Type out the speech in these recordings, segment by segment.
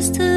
just to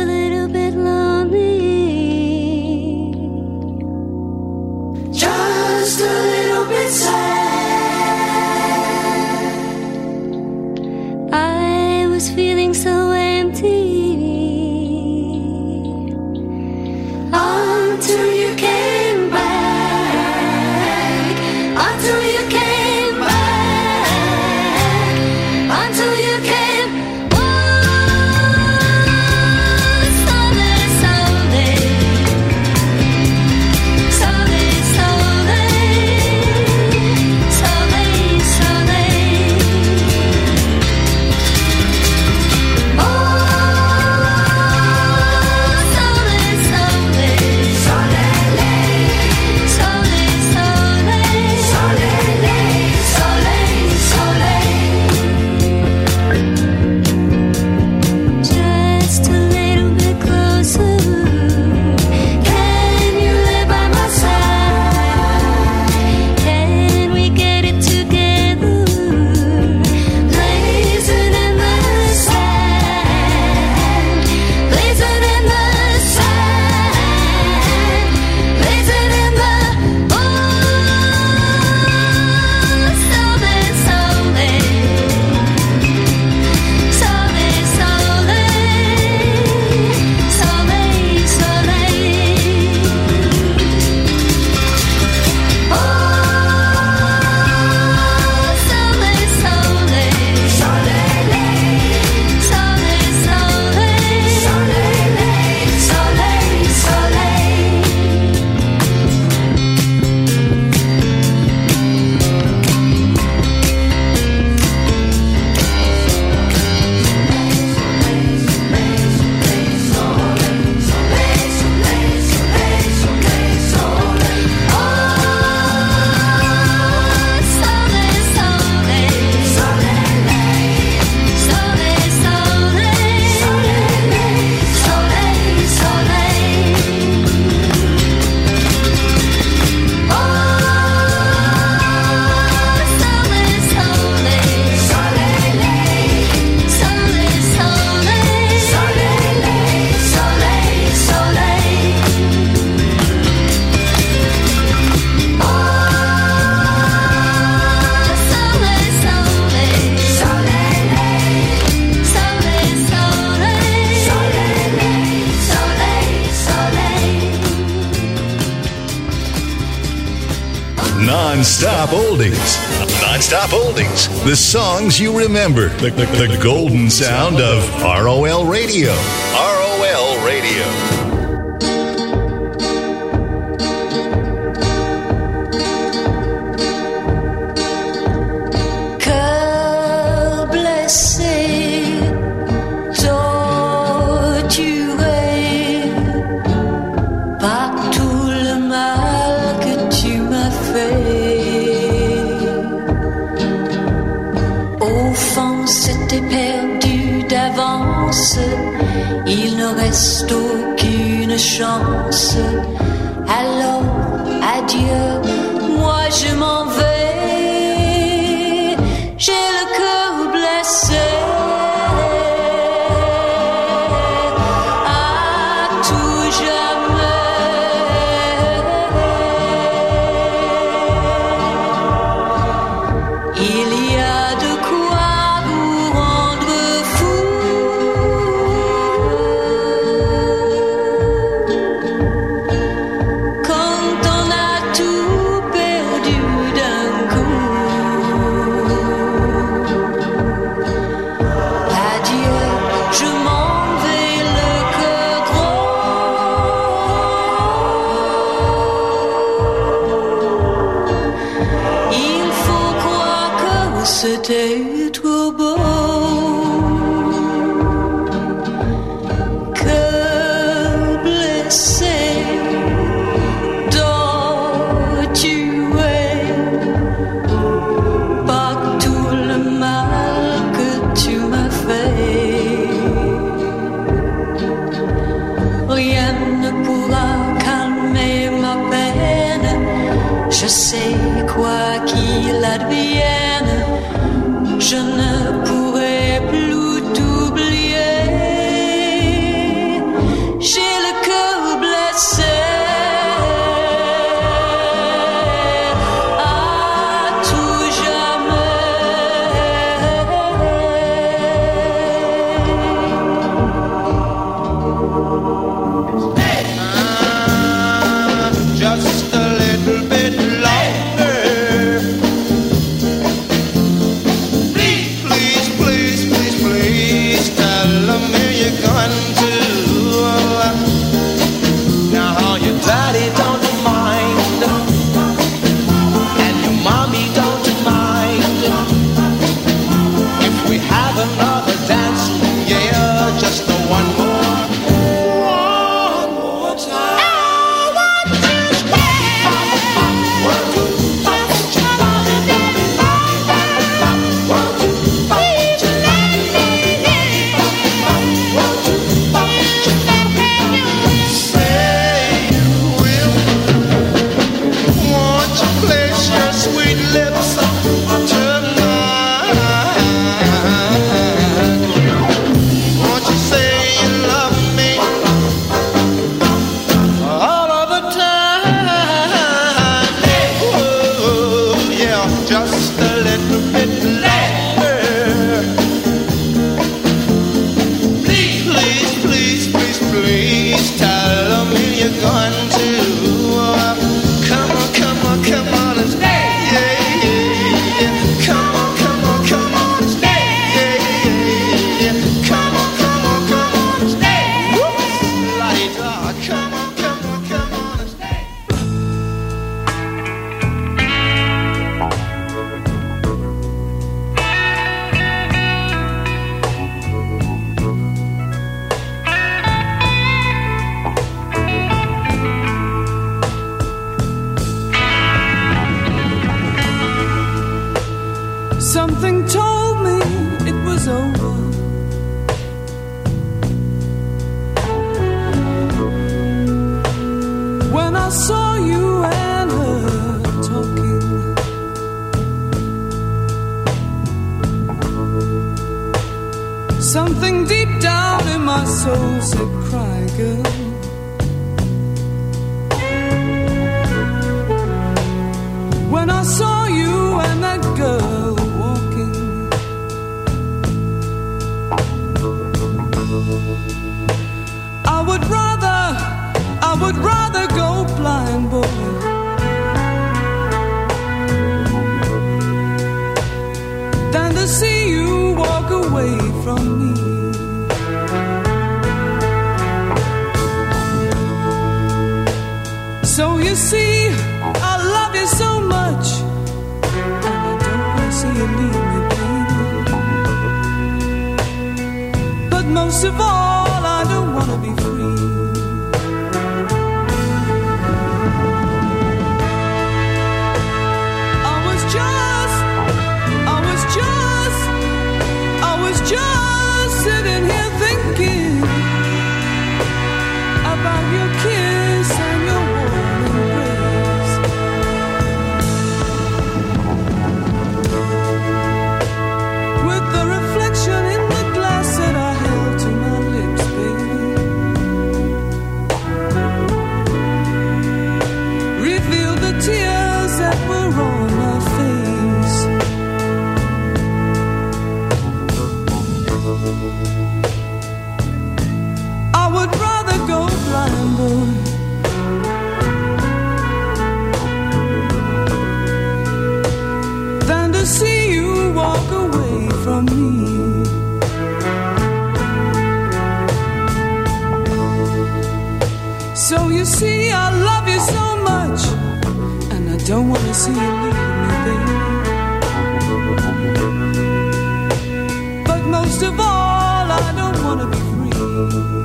The songs you remember. The, the, the golden sound of ROL Radio. ROL Radio. 的手 most of all You see, I love you so much, and I don't want to see you leave me, baby. But most of all, I don't want to be free.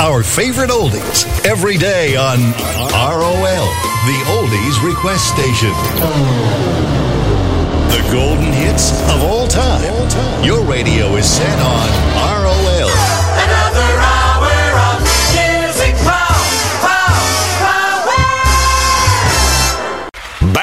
Our favorite oldies every day on ROL, the Oldies Request Station. The golden hits of all time. Your radio is set on ROL.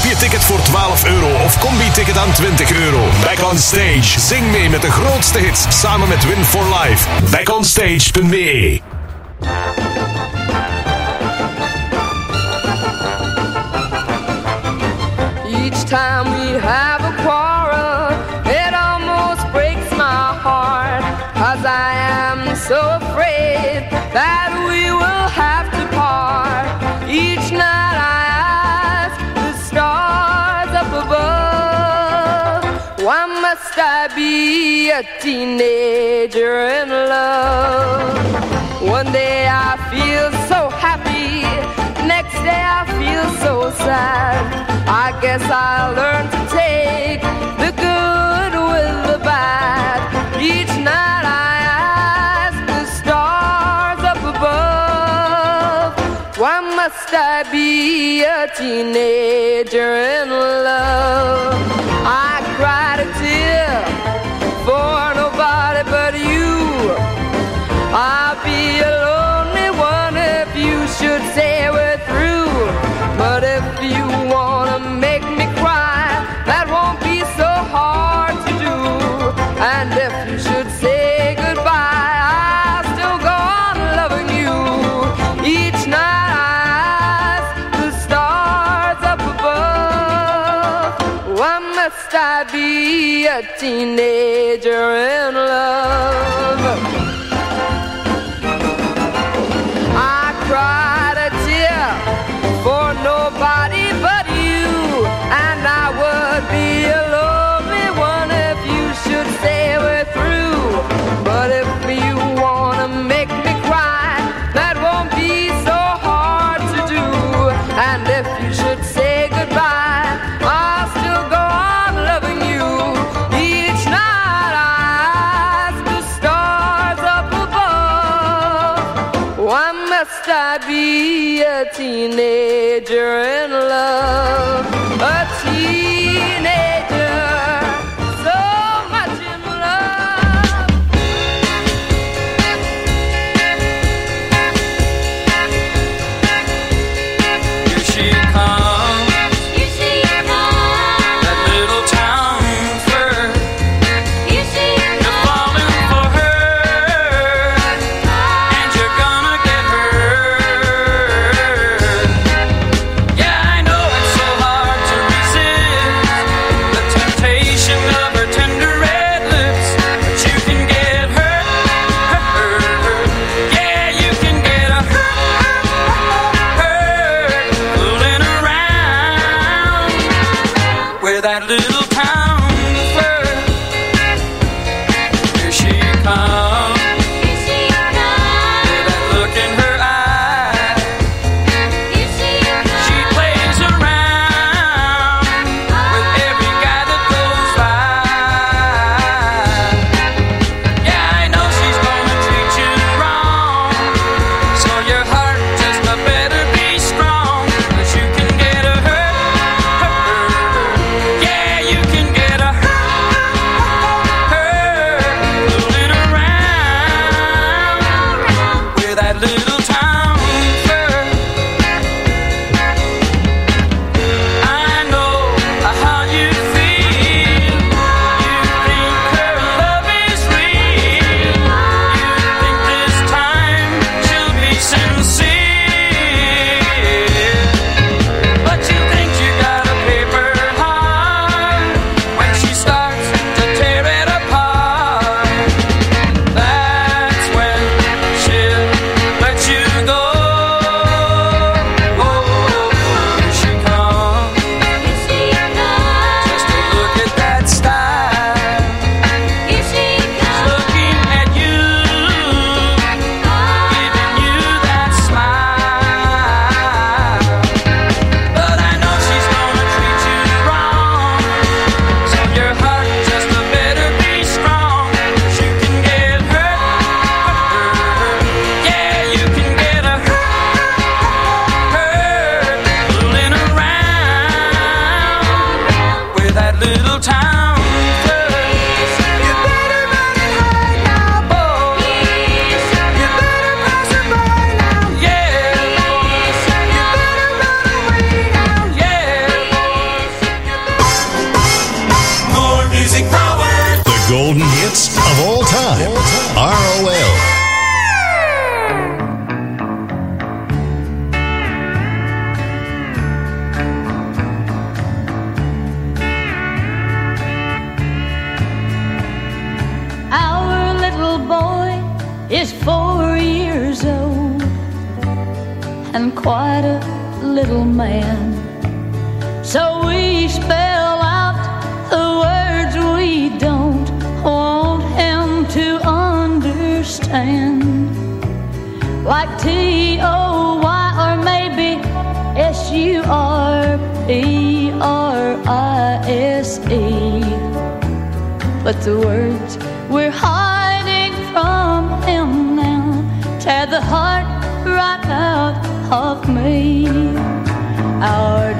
Koop je ticket voor 12 euro of combi-ticket aan 20 euro. Back on Stage. Zing mee met de grootste hits samen met Win for Life. Back Each time we have teenager in love. One day I feel so happy, next day I feel so sad. I guess I'll learn to take the good with the bad. Each night I ask the stars up above, why must I be a teenager in love? I be a teenager in love? understand. Like T O Y or maybe S U R P R I S E, But the words we're hiding from him now tear the heart right out of me. Our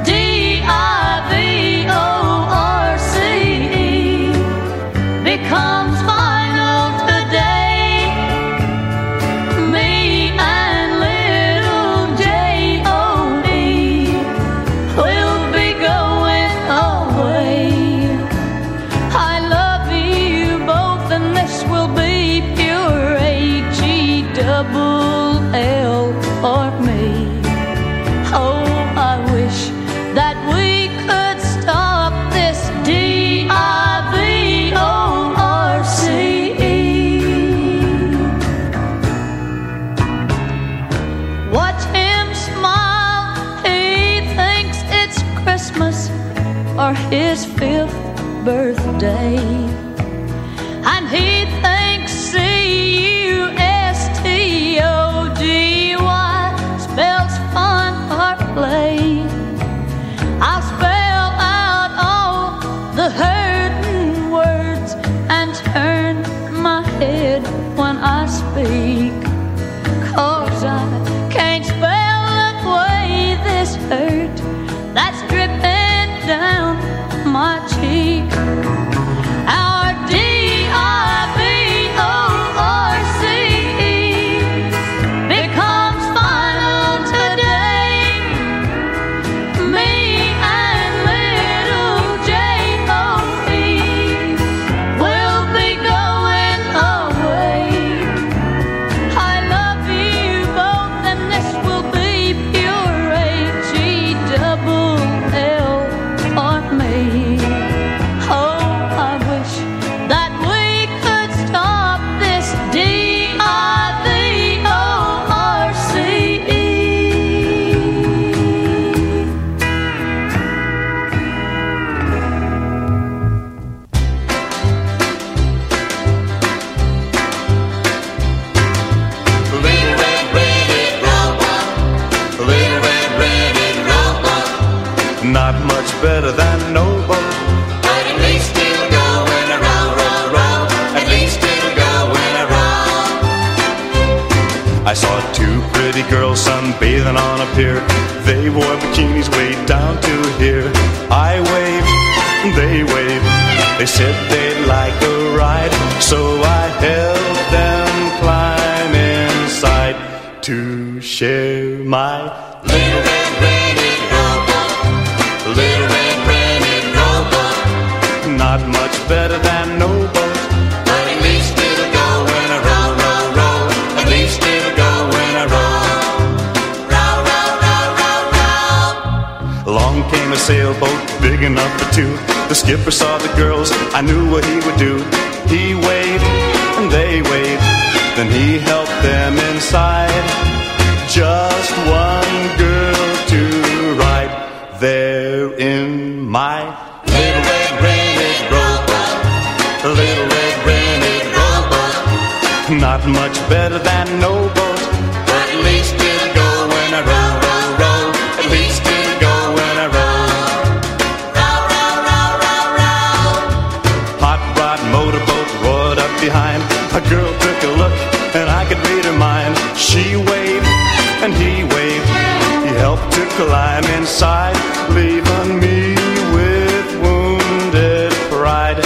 leaving me with wounded pride.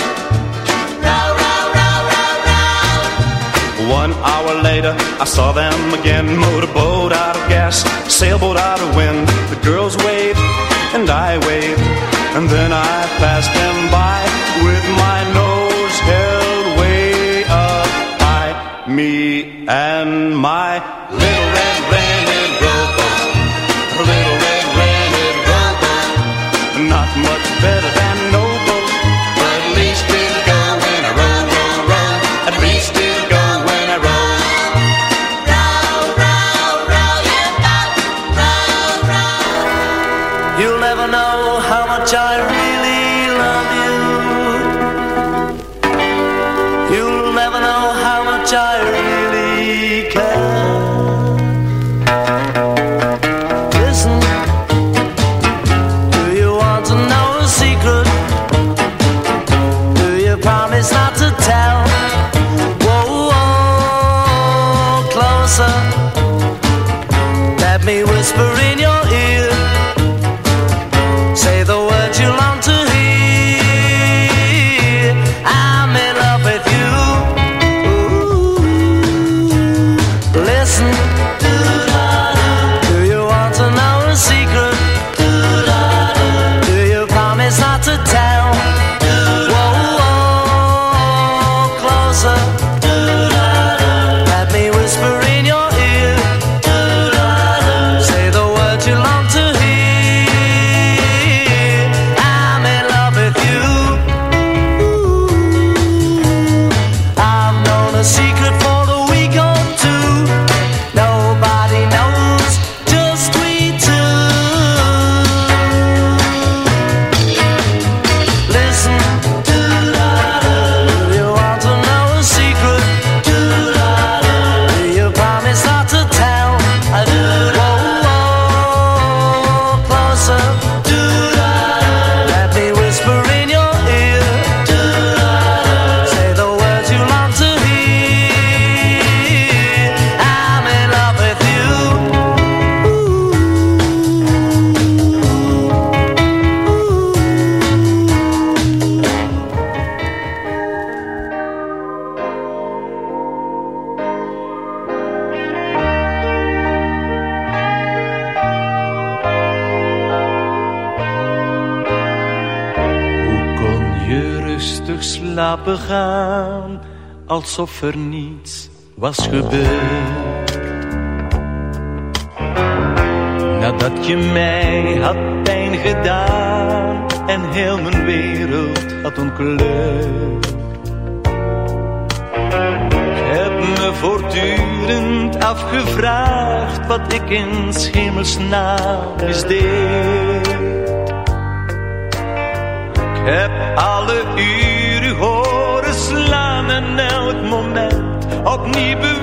Row, row, row, row, row. One hour later, I saw them again. Motorboat out of gas, sailboat out of wind. The girls waved, and I waved, and then I passed them by with my nose held way up high. Me and my little red. alsof er niets was gebeurd. Nadat je mij had pijn gedaan en heel mijn wereld had ontkleurd. Ik heb me voortdurend afgevraagd wat ik in schemelsnaam misdeed. Ik heb alle uren opnieuw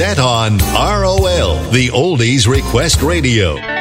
set on ROL, the Oldies Request Radio.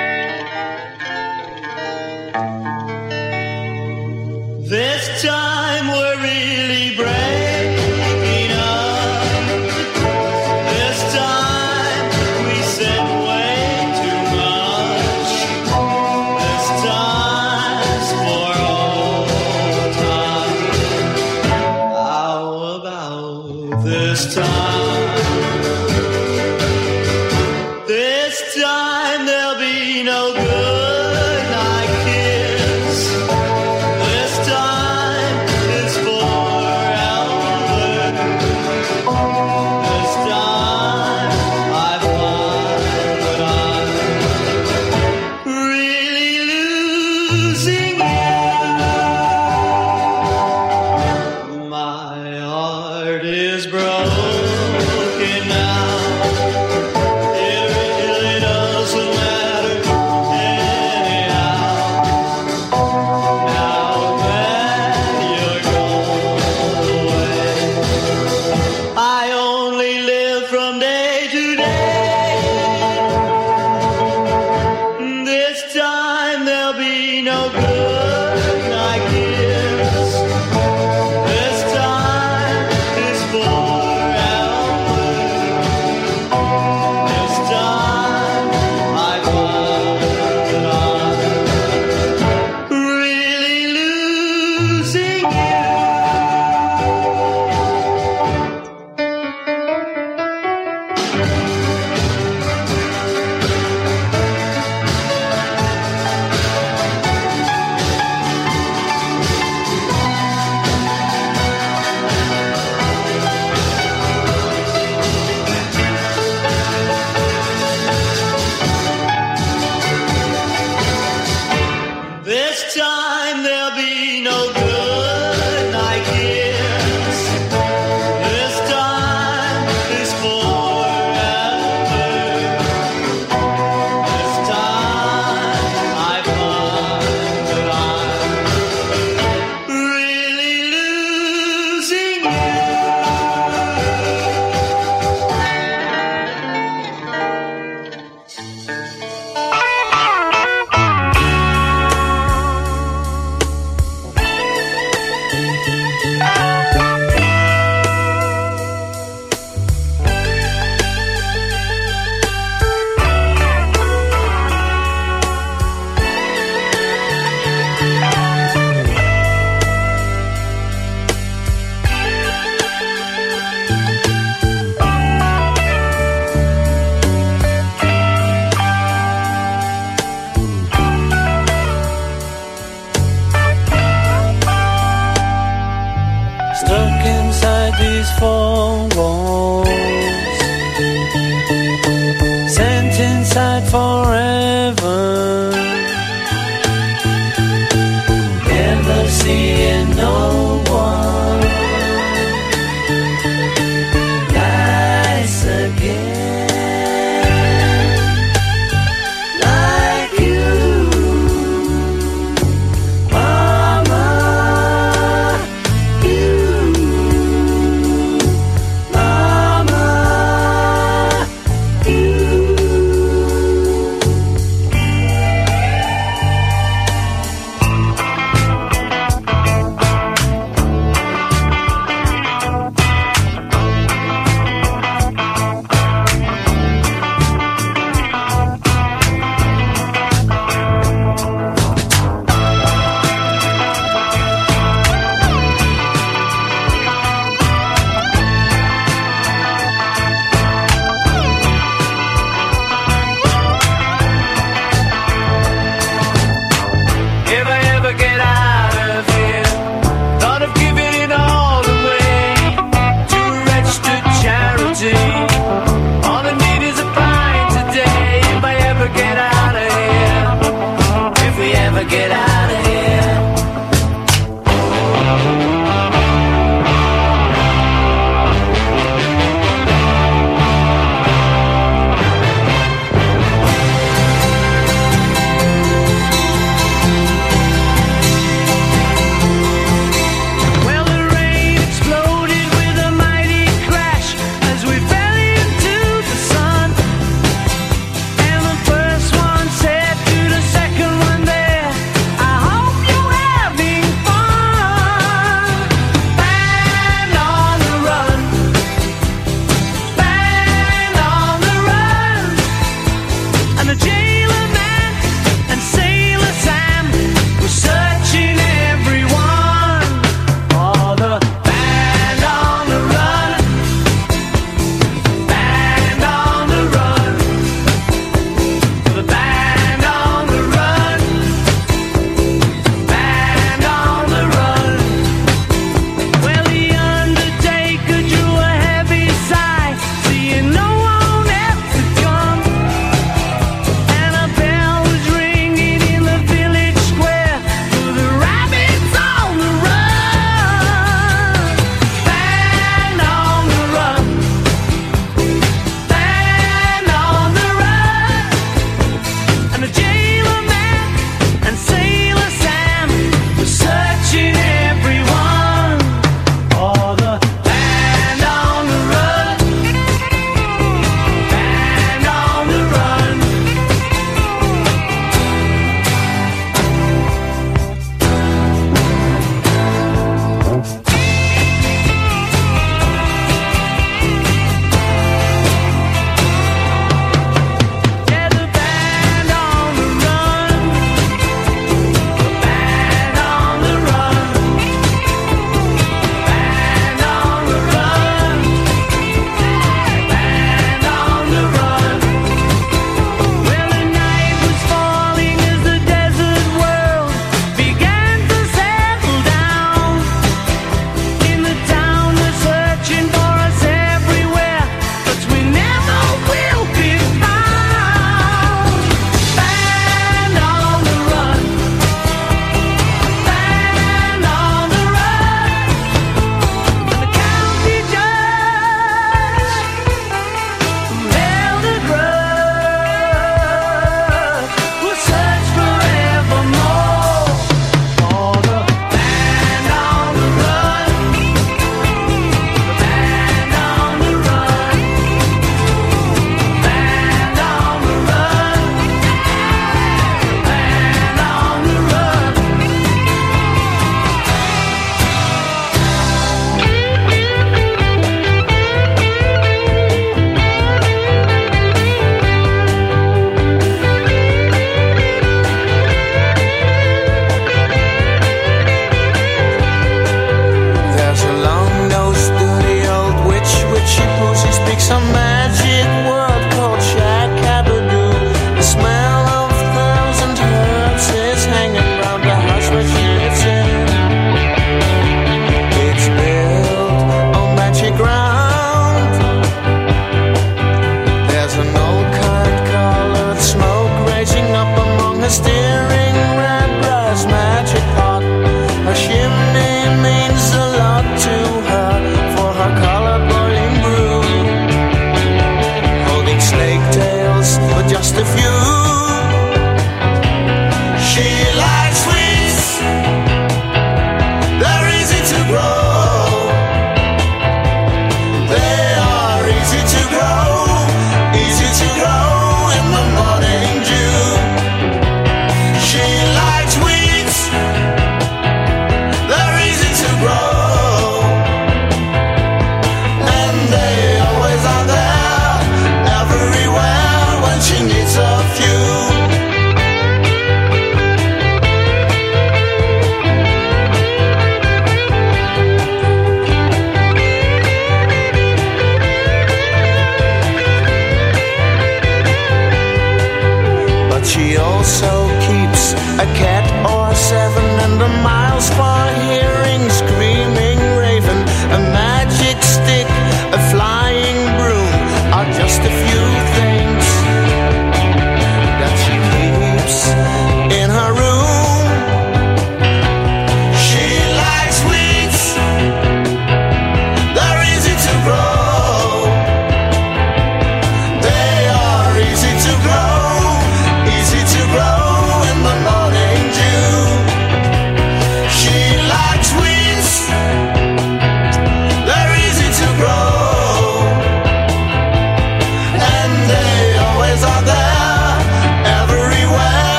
stuck inside these four walls, sent inside forever, never seeing no.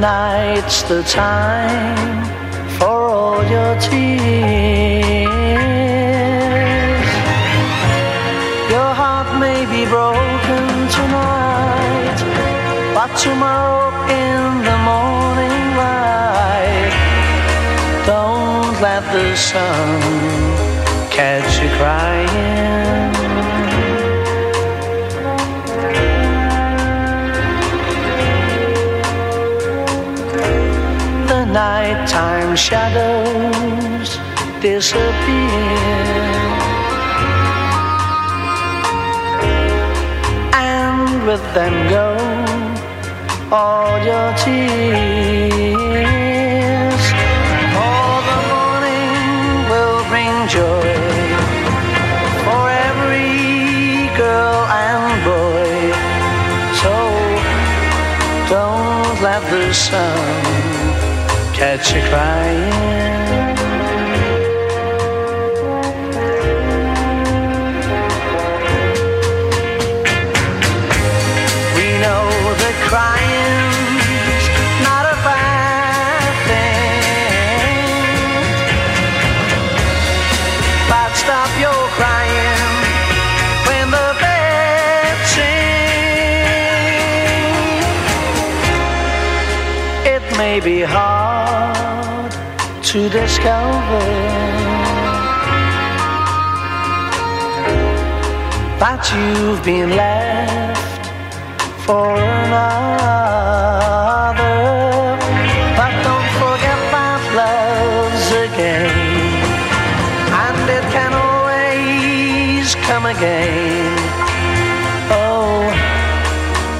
Night's the time for all your tears. Your heart may be broken tonight, but tomorrow in the morning light, don't let the sun catch you crying. Shadows disappear. And with them go all your tears. For the morning will bring joy for every girl and boy. So don't let the sun catch you crying. Discover that you've been left for another. But don't forget that love's a game, and it can always come again. Oh,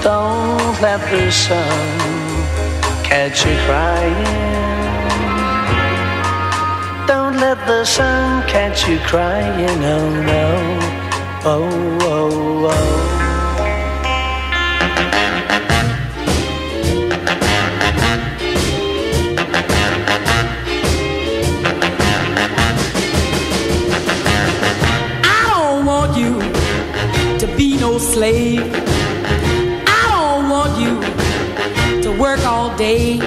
don't let the sun catch you crying. Sun catch you crying, oh no. Oh, oh, oh. I don't want you to be no slave. I don't want you to work all day.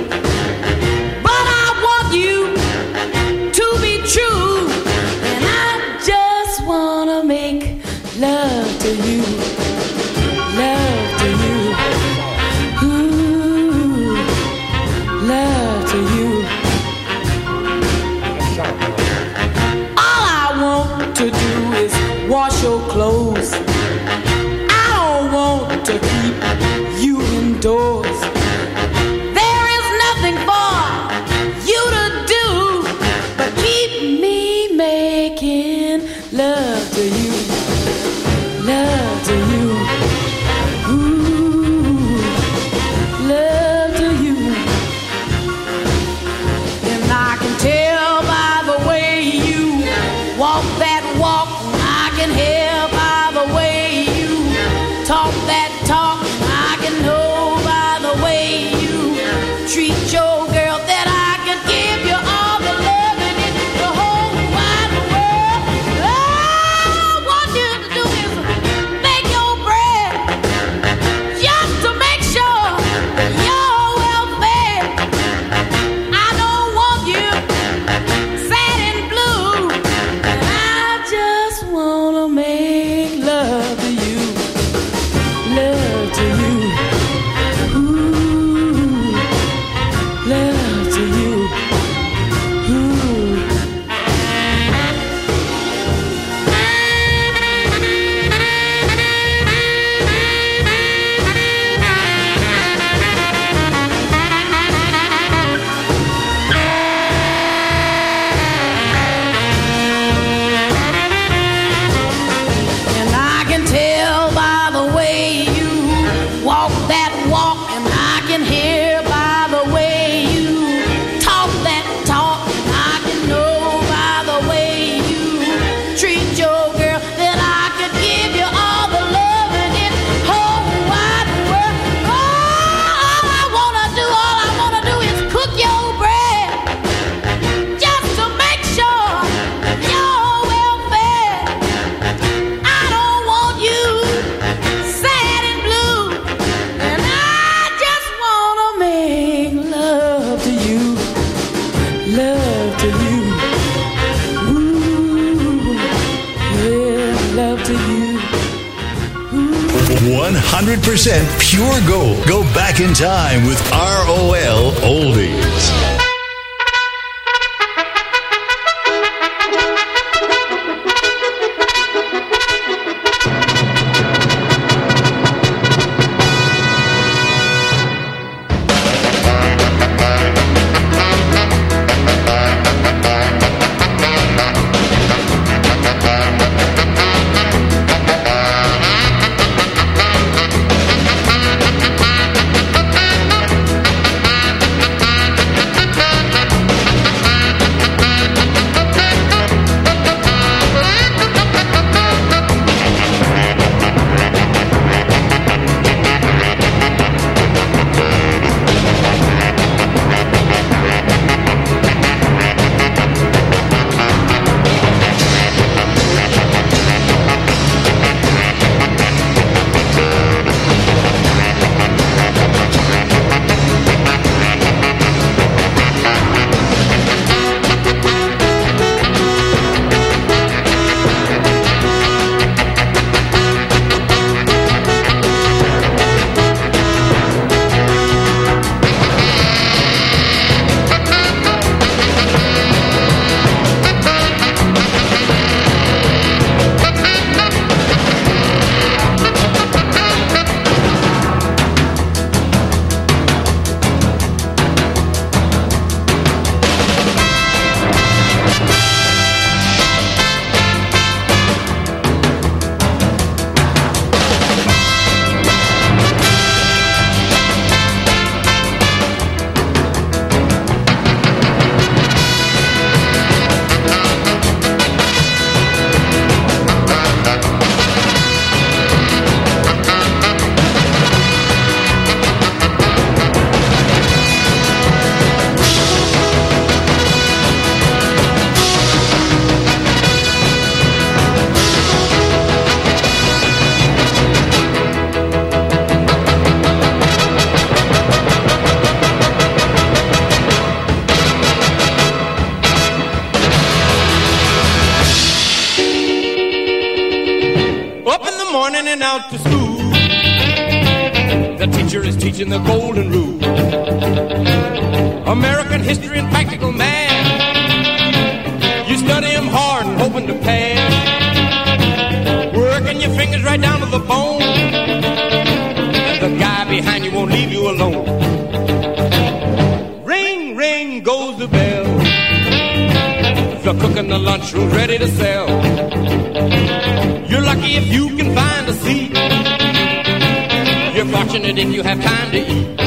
If you have time to eat.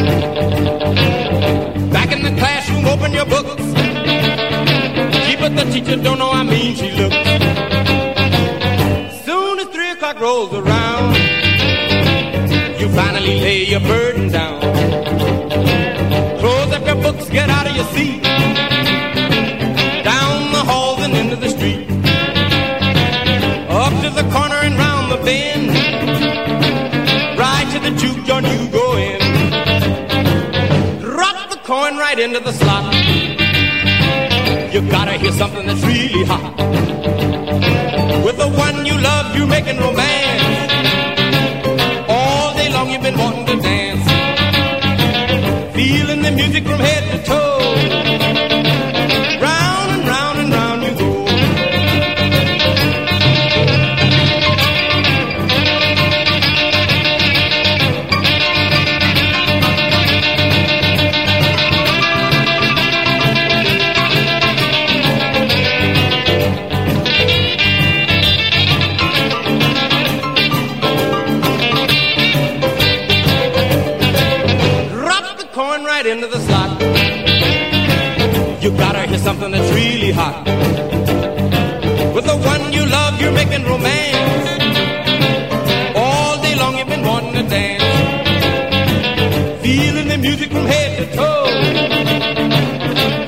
Back in the classroom, open your books. Gee, but the teacher don't know how mean she looks. Soon as three o'clock rolls around, you finally lay your burden down. Close up your books, get out of your seat. Right into the slot. You gotta hear something that's really hot. With the one you love, you're making romance. Hot. With the one you love, you're making romance. All day long you've been wanting to dance. Feeling the music from head to toe.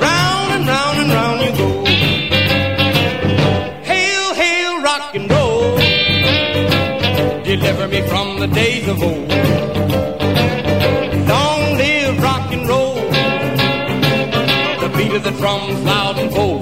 Round and round and round you go. Hail, hail, rock and roll. Deliver me from the days of old. Long live rock and roll. The beat of the drums loud and bold.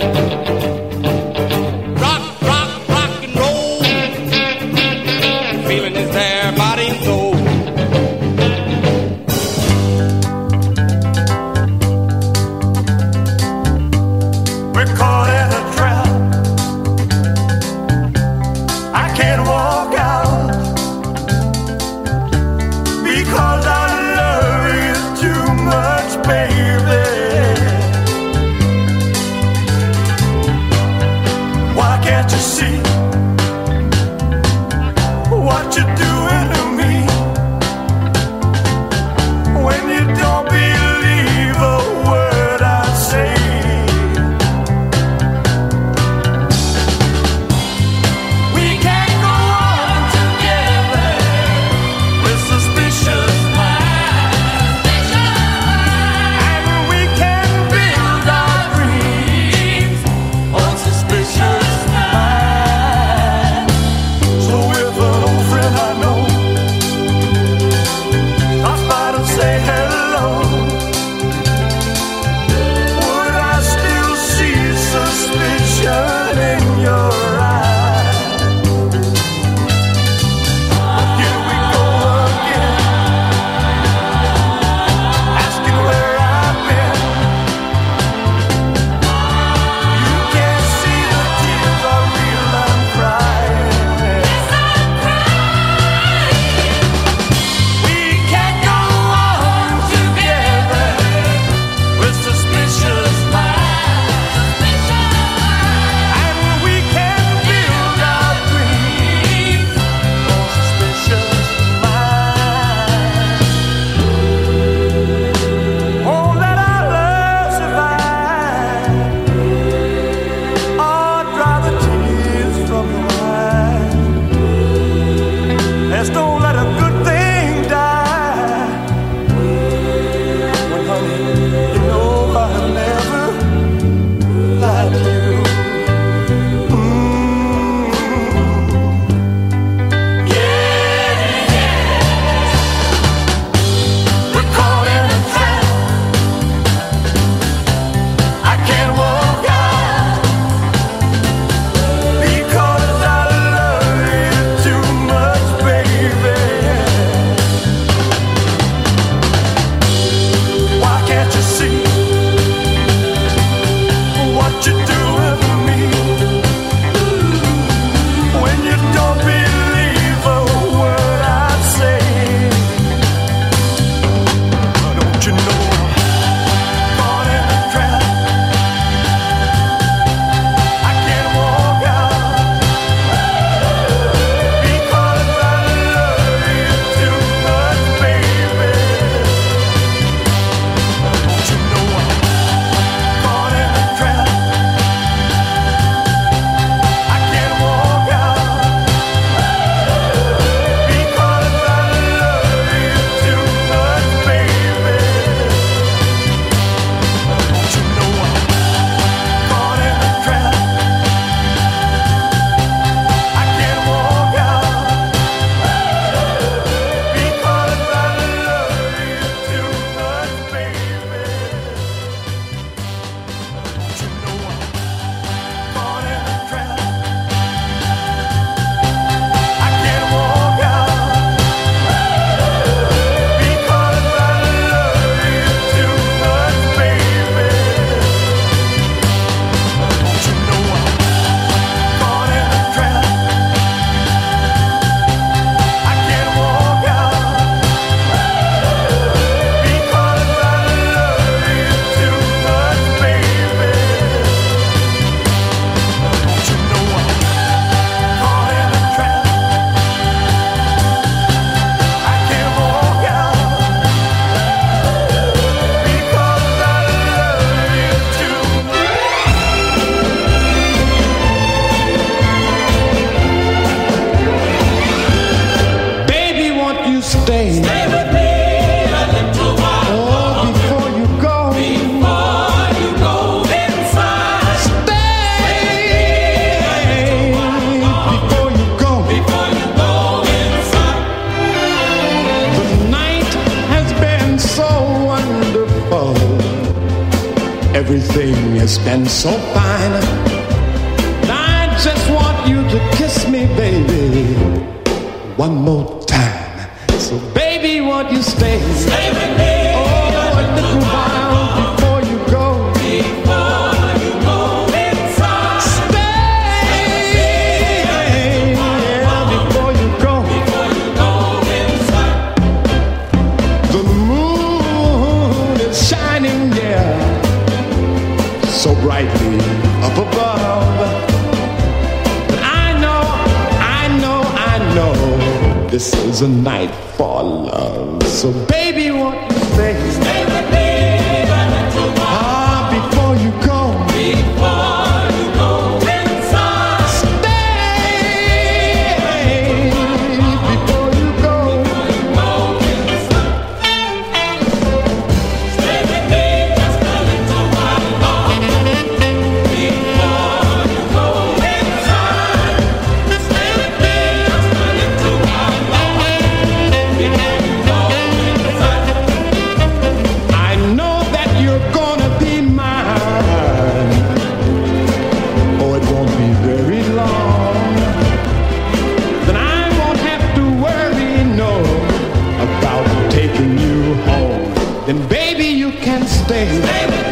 Then, baby, you can stay. Oh,